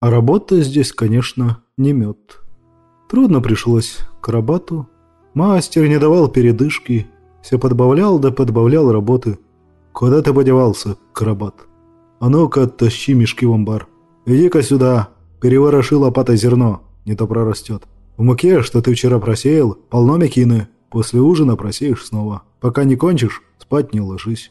А работа здесь, конечно, не мед. Трудно пришлось Карабату. Мастер не давал передышки, все подбавлял да подбавлял работы. Куда ты подевался, Карабат? А ну-ка, тащи мешки в амбар. Иди-ка сюда, перевороши лопатой зерно, не то прорастет. В муке, что ты вчера просеял, полно мекины. После ужина просеешь снова. Пока не кончишь, спать не ложись.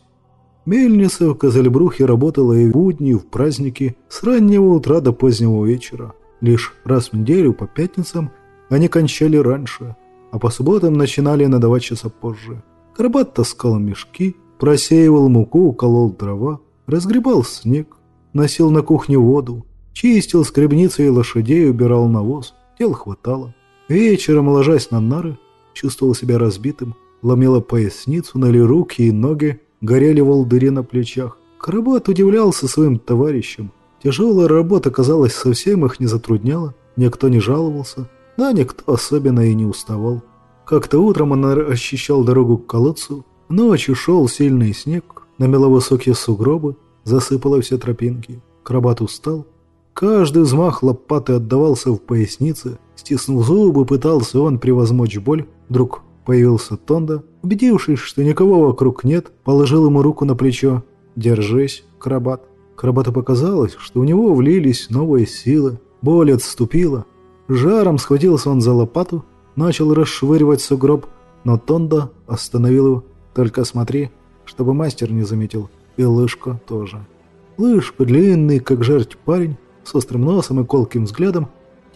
Мельница в Козельбрухе работала и в будни, и в праздники, с раннего утра до позднего вечера. Лишь раз в неделю по пятницам они кончали раньше, а по субботам начинали на два часа позже. Карабат таскал мешки, просеивал муку, колол дрова, разгребал снег, носил на кухне воду, чистил скребницы и лошадей, убирал навоз, дел хватало. Вечером, ложась на нары, чувствовал себя разбитым, ломила поясницу, ноли руки и ноги, горели волдыри на плечах. Карабат удивлялся своим товарищам. Тяжелая работа, казалось, совсем их не затрудняла, никто не жаловался, да никто особенно и не уставал. Как-то утром он ощущал дорогу к колодцу, ночью шел сильный снег, намело высокие сугробы, засыпало все тропинки. Крабат устал. Каждый взмах лопаты отдавался в пояснице. Стиснув зубы, пытался он превозмочь боль. Вдруг появился Тонда. Убедившись, что никого вокруг нет, положил ему руку на плечо. «Держись, Крабат». Крабату показалось, что у него влились новые силы. Боль отступила. Жаром схватился он за лопату, начал расшвыривать сугроб, но Тонда остановил его. «Только смотри, чтобы мастер не заметил, и Лышко тоже». Лышко, длинный, как жерть парень, с острым носом и колким взглядом,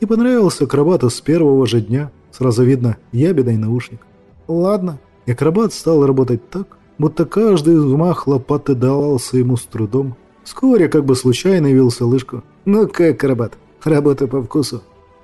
не понравился акробату с первого же дня. Сразу видно, ябеда наушник. Ладно, и акробат стал работать так, будто каждый взмах лопаты давался ему с трудом. Вскоре, как бы случайно, явился Лышко. «Ну как, акробат, работа по вкусу?»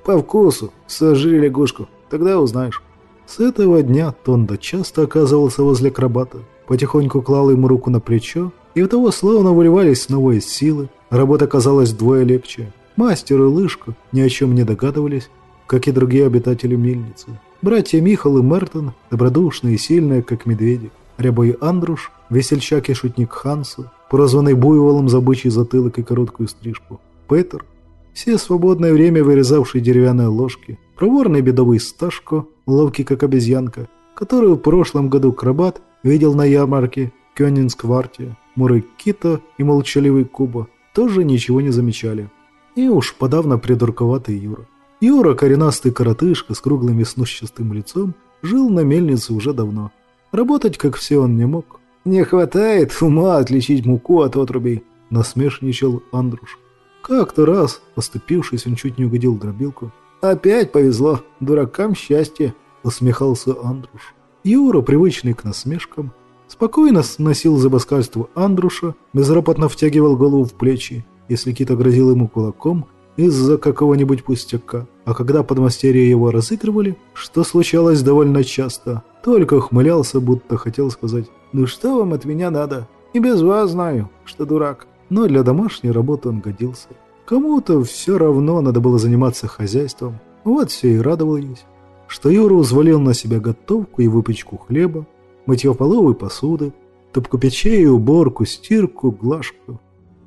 По вкусу. Сожри лягушку. Тогда узнаешь. С этого дня Тонда часто оказывался возле крабата. Потихоньку клал ему руку на плечо, и у того словно выливались новые силы. Работа казалась вдвое легче. Мастер и Лышка ни о чем не догадывались, как и другие обитатели мельницы. Братья Михал и Мертон, добродушные и сильные, как медведи. Рябой Андруш, весельчак и шутник Хансу, прозванный буйволом за бычий затылок и короткую стрижку. Петер, все свободное время вырезавший деревянные ложки, проворный бедовый Сташко, ловкий как обезьянка, которую в прошлом году Крабат видел на ярмарке Кёнинскварте, Муры Кито и молчаливый Куба, тоже ничего не замечали. И уж подавно придурковатый Юра. Юра, коренастый коротышка с круглым веснущатым лицом, жил на мельнице уже давно. Работать, как все, он не мог. «Не хватает ума отличить муку от отрубей», – насмешничал Андруш. Как-то раз, поступившись, он чуть не угодил дробилку. «Опять повезло, дуракам счастье!» — усмехался Андруш. Юра, привычный к насмешкам, спокойно сносил забаскальство Андруша, безропотно втягивал голову в плечи, если Кита грозил ему кулаком из-за какого-нибудь пустяка. А когда подмастерья его разыгрывали, что случалось довольно часто, только ухмылялся, будто хотел сказать «Ну что вам от меня надо? И без вас знаю, что дурак» но для домашней работы он годился. Кому-то все равно надо было заниматься хозяйством, вот все и радовались, что Юра узвалил на себя готовку и выпечку хлеба, мытье полов и посуды, топку печей, уборку, стирку, глажку.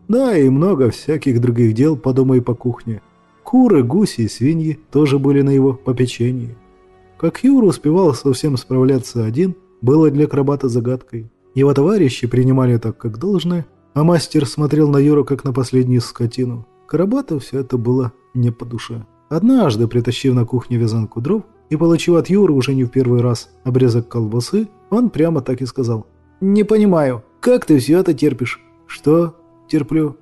Да, и много всяких других дел по дому и по кухне. Куры, гуси и свиньи тоже были на его попечении. Как Юра успевал совсем справляться один, было для крабата загадкой. Его товарищи принимали так как должное, а мастер смотрел на Юру как на последнюю скотину. Карабату все это было не по душе. Однажды, притащив на кухню вязанку дров и получив от Юры уже не в первый раз обрезок колбасы, он прямо так и сказал. «Не понимаю, как ты все это терпишь?» «Что? Терплю?»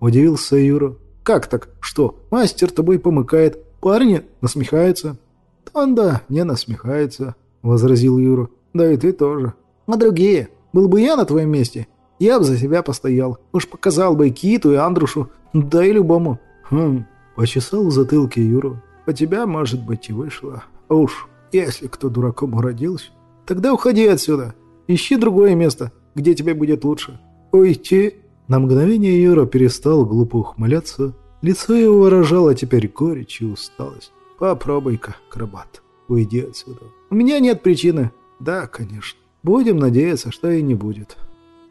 Удивился Юра. «Как так? Что? Мастер тобой помыкает, парни насмехаются». «Он да, не насмехается», — возразил Юра. «Да и ты тоже». «А другие? Был бы я на твоем месте, я бы за себя постоял. Уж показал бы и Киту, и Андрушу, да и любому. Хм, почесал в затылке Юру. По тебя, может быть, и вышло. А уж, если кто дураком уродился, тогда уходи отсюда. Ищи другое место, где тебе будет лучше. Уйти... На мгновение Юра перестал глупо ухмыляться. Лицо его выражало теперь горечь и усталость. Попробуй-ка, крабат, уйди отсюда. У меня нет причины. Да, конечно. Будем надеяться, что и не будет.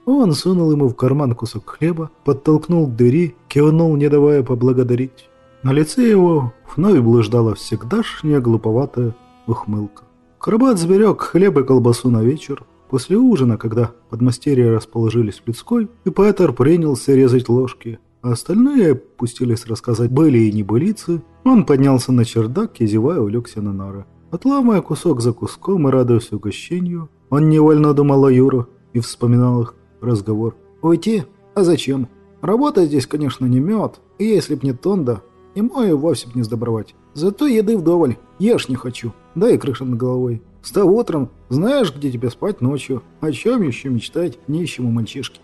Он сунул ему в карман кусок хлеба, подтолкнул к двери, кивнул, не давая поблагодарить. На лице его вновь блуждала всегдашняя глуповатая ухмылка. Карабат сберег хлеб и колбасу на вечер. После ужина, когда подмастерья расположились в людской, и Петер принялся резать ложки, а остальные пустились рассказать были и небылицы, он поднялся на чердак и, зевая, улегся на нары. Отламывая кусок за куском и радуясь угощению, он невольно думал о Юру и вспоминал их разговор. «Уйти? А зачем? Работа здесь, конечно, не мед, и если б не Тонда, ему и вовсе б не сдобровать. Зато еды вдоволь, ешь не хочу, да и крыша над головой. Став утром, знаешь, где тебе спать ночью, о чем еще мечтать нищему мальчишке.